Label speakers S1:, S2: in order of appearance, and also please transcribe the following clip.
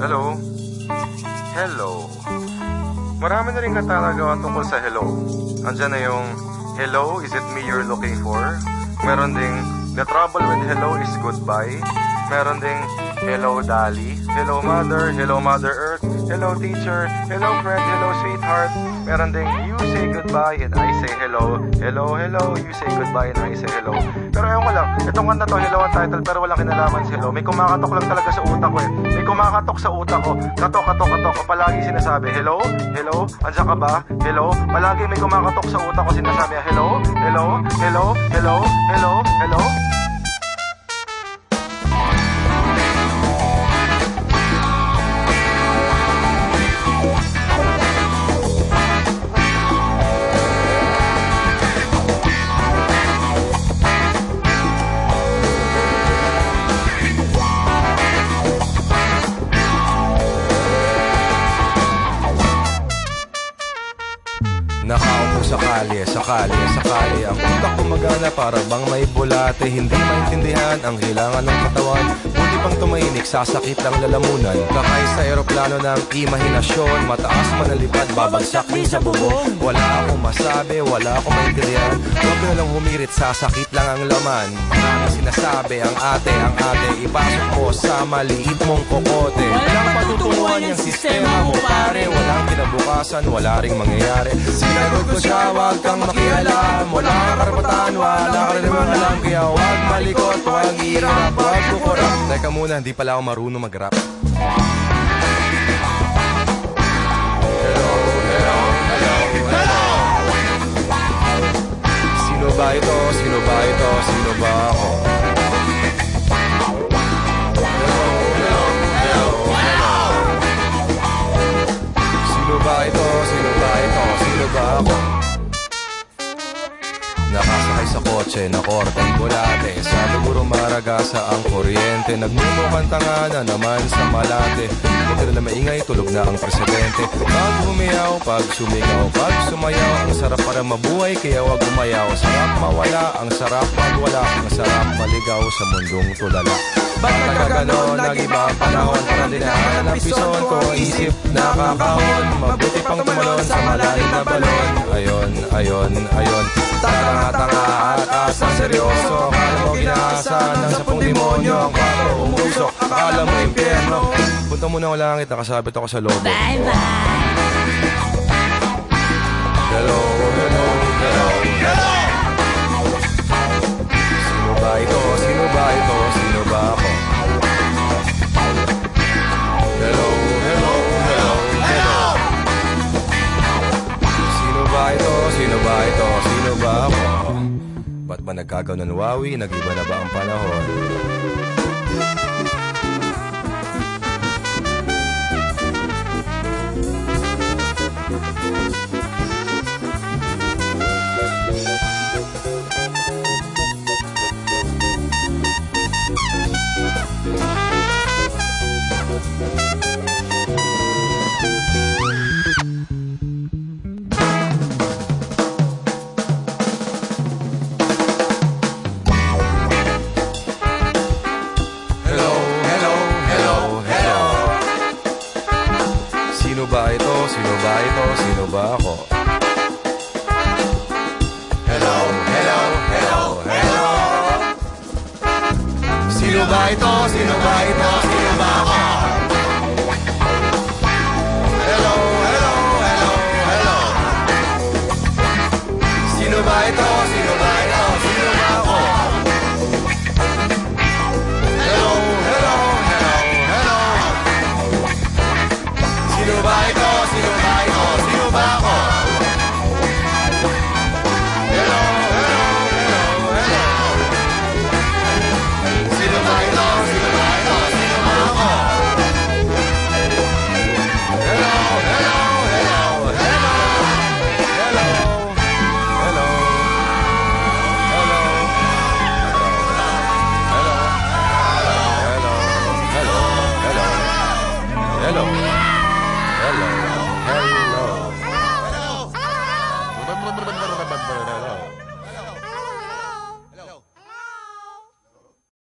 S1: Hello? Hello? Marami na rin kanta nagawa tungkol sa hello. Andyan na yung Hello, is it me you're looking for? Meron ding The trouble with hello is goodbye. Meron ding Hello Dali, Hello Mother, Hello Mother Earth, Hello Teacher, Hello Friend, Hello Sweetheart. Meron ding You say goodbye and I say hello. Hello, hello, you say goodbye and I say hello. Pero ewan ko lang, itong kanta to, hello ang title pero walang kinalaman si hello. May kumakatok lang talaga sa utak ko eh. May kumakatok sa utak ko. Katok, katok, katok. Palagi sinasabi, hello, hello, andyan ka ba? Hello. Palagi may kumakatok sa utak ko sinasabi, hello, hello, hello, hello, hello, hello.
S2: Nakaupo sa kalye, sa kalye, sa kalye. Ang utak kumagana para bang may bulate. Hindi maintindihan ang kailangan ng katawan. Buti pang tumahimik, sasakit lang lalamunan. Kakay sa eroplano ng imahinasyon Mataas manalipad, babagsak din sa bubong Wala akong masabi, wala akong maintindihan. Huwag na lang humirit, sasakit lang ang laman. Maraming sinasabi, ang ate, ang ate. Ipasok mo sa maliit mong kokote. Walang patutunguhan yung sistema mo kinabukasan, wala ring mangyayari. Sinagot ko siya, wag kang makialam. Wala kang karapatan, wala ka rin naman alam. Kaya wag malikot, wag hirap, wag kukurap. Teka muna, hindi pala ako marunong mag-rap Nakasakay sa kotse na korteng bulate Sa luguro maragasa ang kuryente. Nagmumukhang tanga na naman sa malate. Buti na maingay, tulog na ang presidente. Pag humiyaw, pag sumigaw, pag sumayaw Ang sarap para mabuhay, kaya wag umayaw. Sarap mawala, ang sarap magwala Ang sarap maligaw sa mundong tulala. Ba't nagkaganon, nag-iba panahon Para dinaan ang pison ko? Isip nakakahon Mabuti pang tumalon sa malalim na balon. Ayon, ayon, ayon Tanga-tanga at asa seryoso Akala mo ginaasan ng demonyo Ang kwarto umusok, akala mo impyerno Punta muna ko langit, nakasabit ako sa lobo
S3: Bye-bye.
S2: Hello, hello, hello, hello Sino ba ito? Sino ba ito? Sino ba ako? Hello, hello, hello, hello Sino ba ito? Sino ba ito? Sino ba ako? Ba't ba nagkagaw ng wawi? Nag-iba na ba ang panahon? Sino ba ito? Sino ba ako? Hello, hello, hello, hello Sino ba ito? Sino ba ito? Sino?